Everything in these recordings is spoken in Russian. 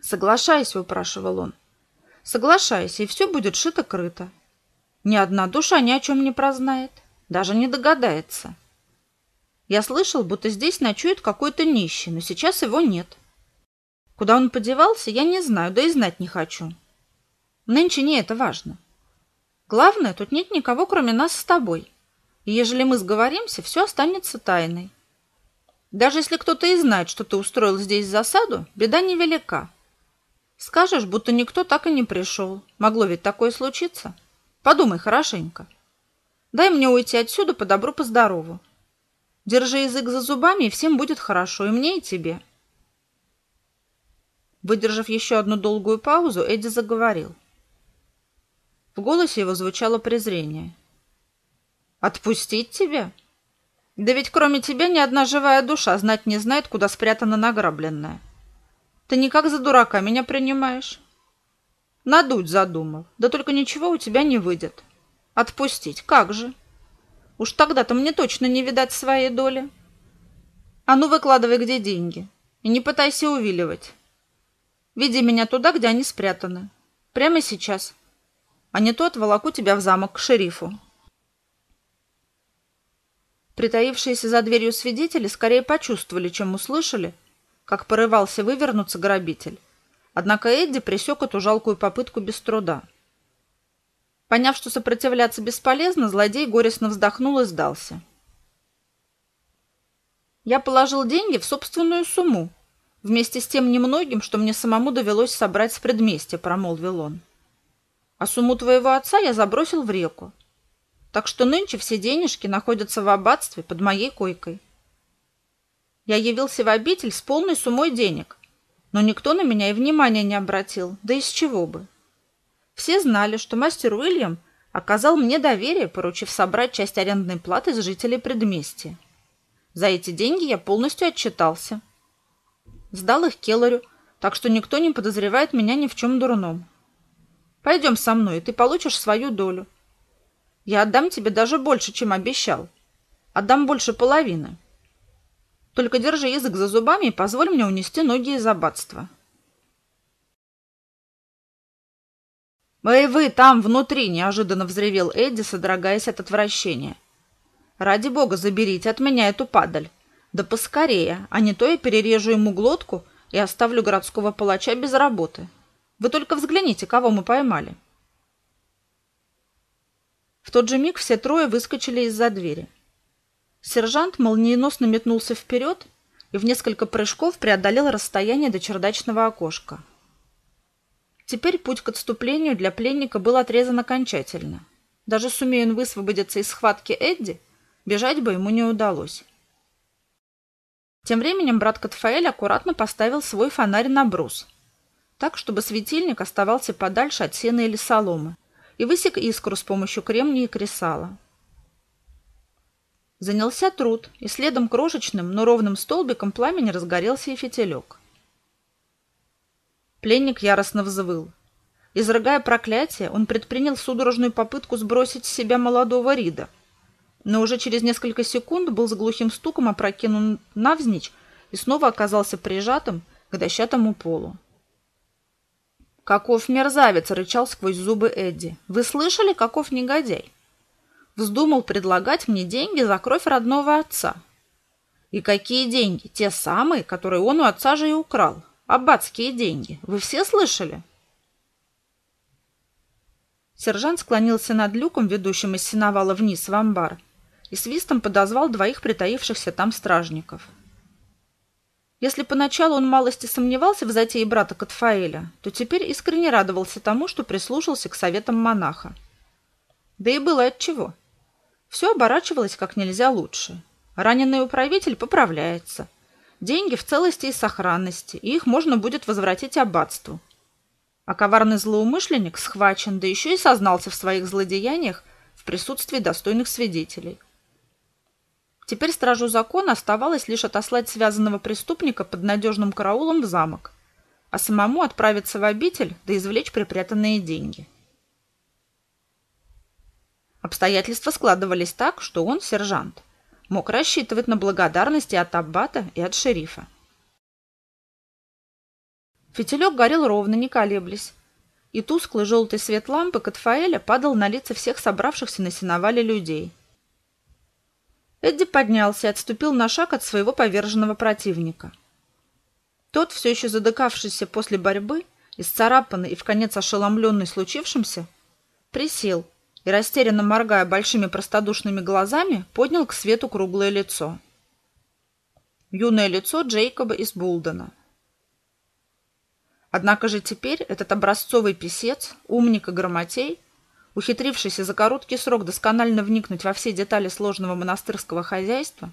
«Соглашайся», — упрашивал он. «Соглашайся, и все будет шито-крыто. Ни одна душа ни о чем не прознает, даже не догадается. Я слышал, будто здесь ночует какой-то нищий, но сейчас его нет. Куда он подевался, я не знаю, да и знать не хочу. Нынче не это важно. Главное, тут нет никого, кроме нас с тобой. И ежели мы сговоримся, все останется тайной. Даже если кто-то и знает, что ты устроил здесь засаду, беда невелика. Скажешь, будто никто так и не пришел. Могло ведь такое случиться. Подумай хорошенько. Дай мне уйти отсюда по добру, по здорову. Держи язык за зубами, и всем будет хорошо, и мне, и тебе. Выдержав еще одну долгую паузу, Эдди заговорил. В голосе его звучало презрение. «Отпустить тебя? Да ведь кроме тебя ни одна живая душа знать не знает, куда спрятана награбленная. Ты никак за дурака меня принимаешь?» «Надуть задумал. Да только ничего у тебя не выйдет. Отпустить? Как же?» Уж тогда-то мне точно не видать своей доли. А ну, выкладывай, где деньги. И не пытайся увиливать. Веди меня туда, где они спрятаны. Прямо сейчас. А не то отволоку тебя в замок к шерифу. Притаившиеся за дверью свидетели скорее почувствовали, чем услышали, как порывался вывернуться грабитель. Однако Эдди пресек эту жалкую попытку без труда. Поняв, что сопротивляться бесполезно, злодей горестно вздохнул и сдался. Я положил деньги в собственную сумму, вместе с тем немногим, что мне самому довелось собрать с предместья, промолвил он. А сумму твоего отца я забросил в реку. Так что нынче все денежки находятся в аббатстве под моей койкой. Я явился в обитель с полной суммой денег, но никто на меня и внимания не обратил, да из чего бы. Все знали, что мастер Уильям оказал мне доверие, поручив собрать часть арендной платы с жителей предместья. За эти деньги я полностью отчитался. Сдал их Келлорю, так что никто не подозревает меня ни в чем дурном. Пойдем со мной, и ты получишь свою долю. Я отдам тебе даже больше, чем обещал. Отдам больше половины. Только держи язык за зубами и позволь мне унести ноги из аббатства. «Эй, вы там, внутри!» – неожиданно взревел Эдди, содрогаясь от отвращения. «Ради бога, заберите от меня эту падаль. Да поскорее, а не то я перережу ему глотку и оставлю городского палача без работы. Вы только взгляните, кого мы поймали». В тот же миг все трое выскочили из-за двери. Сержант молниеносно метнулся вперед и в несколько прыжков преодолел расстояние до чердачного окошка. Теперь путь к отступлению для пленника был отрезан окончательно. Даже сумея он высвободиться из схватки Эдди, бежать бы ему не удалось. Тем временем брат Катфаэль аккуратно поставил свой фонарь на брус, так, чтобы светильник оставался подальше от сена или соломы, и высек искру с помощью кремния и кресала. Занялся труд, и следом крошечным, но ровным столбиком пламени разгорелся и фитилек. Пленник яростно взвыл. Изрыгая проклятие, он предпринял судорожную попытку сбросить с себя молодого Рида. Но уже через несколько секунд был с глухим стуком опрокинут навзничь и снова оказался прижатым к дощатому полу. «Каков мерзавец!» — рычал сквозь зубы Эдди. «Вы слышали, каков негодяй? Вздумал предлагать мне деньги за кровь родного отца. И какие деньги? Те самые, которые он у отца же и украл. Аббатские деньги. Вы все слышали?» Сержант склонился над люком, ведущим из сеновала вниз в амбар, и свистом подозвал двоих притаившихся там стражников. Если поначалу он малости сомневался в затее брата Катфаэля, то теперь искренне радовался тому, что прислушался к советам монаха. Да и было отчего. Все оборачивалось как нельзя лучше. Раненый управитель поправляется. Деньги в целости и сохранности, и их можно будет возвратить аббатству. А коварный злоумышленник схвачен, да еще и сознался в своих злодеяниях в присутствии достойных свидетелей. Теперь стражу закона оставалось лишь отослать связанного преступника под надежным караулом в замок, а самому отправиться в обитель да извлечь припрятанные деньги. Обстоятельства складывались так, что он, сержант, мог рассчитывать на благодарности от аббата и от шерифа. Фитилек горел ровно, не колеблясь, и тусклый желтый свет лампы Катфаэля падал на лица всех собравшихся на сеновале людей. Эдди поднялся и отступил на шаг от своего поверженного противника. Тот, все еще задыкавшийся после борьбы, исцарапанный и в конец ошеломленный случившимся, присел и, растерянно моргая большими простодушными глазами, поднял к свету круглое лицо. Юное лицо Джейкоба из Булдена. Однако же теперь этот образцовый писец, умник и грамотей, ухитрившийся за короткий срок досконально вникнуть во все детали сложного монастырского хозяйства,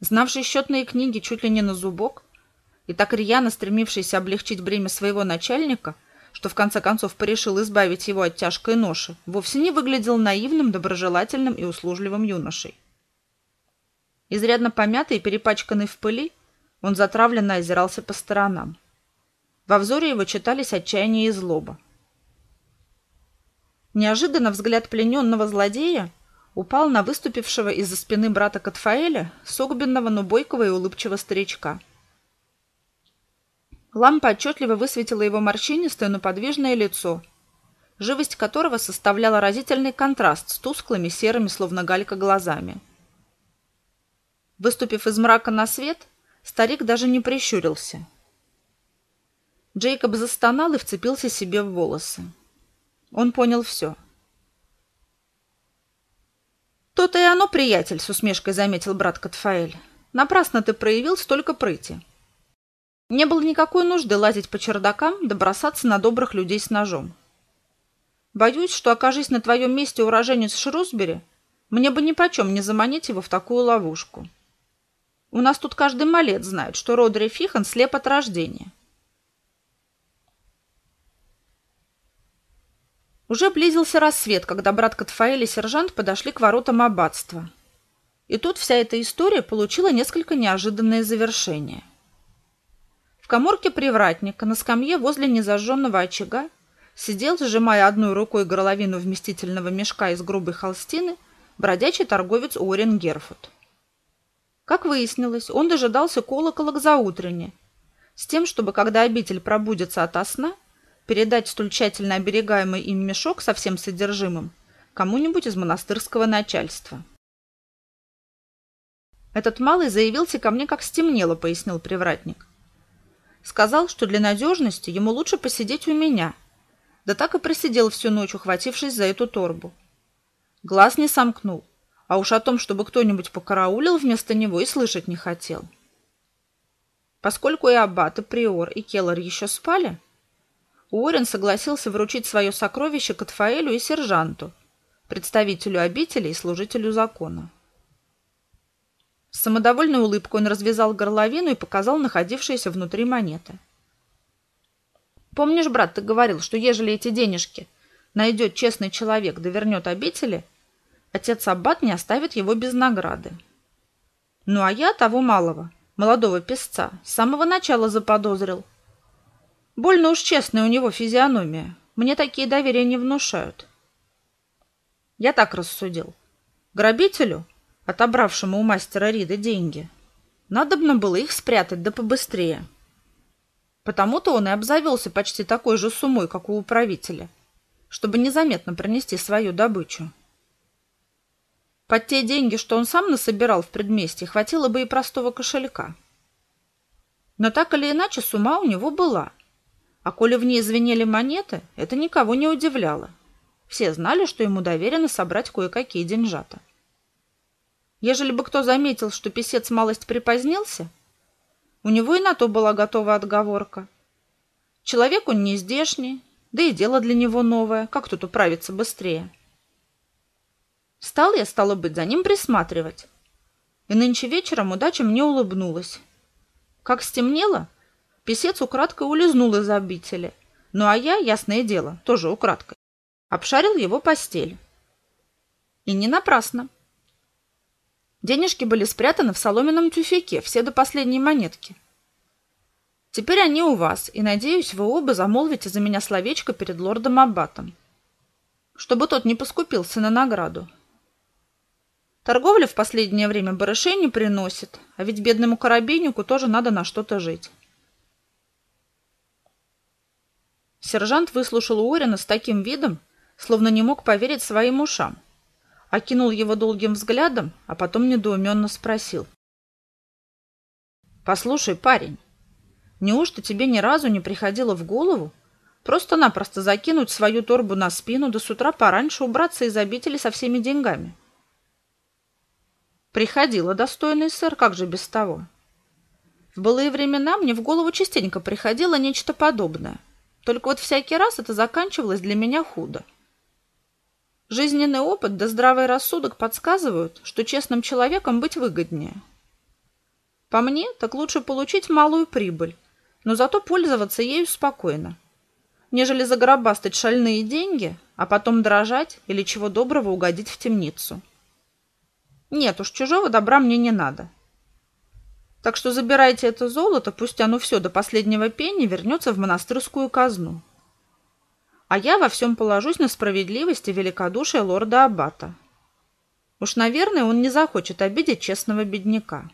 знавший счетные книги чуть ли не на зубок и так рьяно стремившийся облегчить бремя своего начальника, что в конце концов порешил избавить его от тяжкой ноши, вовсе не выглядел наивным, доброжелательным и услужливым юношей. Изрядно помятый и перепачканный в пыли, он затравленно озирался по сторонам. Во взоре его читались отчаяние и злоба. Неожиданно взгляд плененного злодея упал на выступившего из-за спины брата Катфаэля, согбенного, но бойкого и улыбчивого старичка. Лампа отчетливо высветила его морщинистое, но подвижное лицо, живость которого составляла разительный контраст с тусклыми, серыми, словно галька, глазами. Выступив из мрака на свет, старик даже не прищурился – Джейкоб застонал и вцепился себе в волосы. Он понял все. «То-то и оно, приятель», — с усмешкой заметил брат Катфаэль. «Напрасно ты проявил столько прыти. Не было никакой нужды лазить по чердакам да бросаться на добрых людей с ножом. Боюсь, что, окажись на твоем месте уроженец Шрусбери, мне бы нипочем не заманить его в такую ловушку. У нас тут каждый малец знает, что Родри Фихан слеп от рождения. Уже близился рассвет, когда брат Катфаэль и сержант подошли к воротам аббатства. И тут вся эта история получила несколько неожиданное завершение. В коморке привратника на скамье возле незажженного очага сидел, сжимая одной рукой горловину вместительного мешка из грубой холстины, бродячий торговец Уоррен Герфуд. Как выяснилось, он дожидался колокола к заутренне, с тем, чтобы, когда обитель пробудется ото сна, передать столь тщательно оберегаемый им мешок со всем содержимым кому-нибудь из монастырского начальства. «Этот малый заявился ко мне, как стемнело», — пояснил привратник. «Сказал, что для надежности ему лучше посидеть у меня, да так и просидел всю ночь, ухватившись за эту торбу. Глаз не сомкнул, а уж о том, чтобы кто-нибудь покараулил вместо него, и слышать не хотел. Поскольку и аббат, и приор, и келлер еще спали, Уоррен согласился вручить свое сокровище Катфаэлю и сержанту, представителю обители и служителю закона. С самодовольной улыбкой он развязал горловину и показал находившиеся внутри монеты. «Помнишь, брат, ты говорил, что ежели эти денежки найдет честный человек да вернет обители, отец Аббат не оставит его без награды. Ну а я того малого, молодого песца, с самого начала заподозрил – Больно уж честная у него физиономия. Мне такие доверия не внушают. Я так рассудил. Грабителю, отобравшему у мастера Рида деньги, надобно было их спрятать да побыстрее. Потому-то он и обзавелся почти такой же суммой, как у управителя, чтобы незаметно пронести свою добычу. Под те деньги, что он сам насобирал в предместье, хватило бы и простого кошелька. Но так или иначе сумма у него была – а коли в ней звенели монеты, это никого не удивляло. Все знали, что ему доверено собрать кое-какие деньжата. Ежели бы кто заметил, что писец малость припозднился, у него и на то была готова отговорка. Человек он не здешний, да и дело для него новое, как тут управиться быстрее. Стал я, стало быть, за ним присматривать. И нынче вечером удача мне улыбнулась. Как стемнело, Песец украдкой улизнул из обители. Ну а я, ясное дело, тоже украдкой, обшарил его постель. И не напрасно. Денежки были спрятаны в соломенном тюфяке, все до последней монетки. Теперь они у вас, и, надеюсь, вы оба замолвите за меня словечко перед лордом Аббатом, чтобы тот не поскупился на награду. Торговля в последнее время барышей не приносит, а ведь бедному коробейнику тоже надо на что-то жить. Сержант выслушал Уоррена с таким видом, словно не мог поверить своим ушам. Окинул его долгим взглядом, а потом недоуменно спросил. «Послушай, парень, неужто тебе ни разу не приходило в голову просто-напросто закинуть свою торбу на спину, да с утра пораньше убраться из обители со всеми деньгами?» «Приходило, достойный сэр, как же без того?» В былые времена мне в голову частенько приходило нечто подобное. Только вот всякий раз это заканчивалось для меня худо. Жизненный опыт да здравый рассудок подсказывают, что честным человеком быть выгоднее. По мне, так лучше получить малую прибыль, но зато пользоваться ею спокойно, нежели загробастать шальные деньги, а потом дрожать или чего доброго угодить в темницу. Нет уж, чужого добра мне не надо. Так что забирайте это золото, пусть оно все до последнего пени вернется в монастырскую казну. А я во всем положусь на справедливость и великодушие лорда Аббата. Уж, наверное, он не захочет обидеть честного бедняка.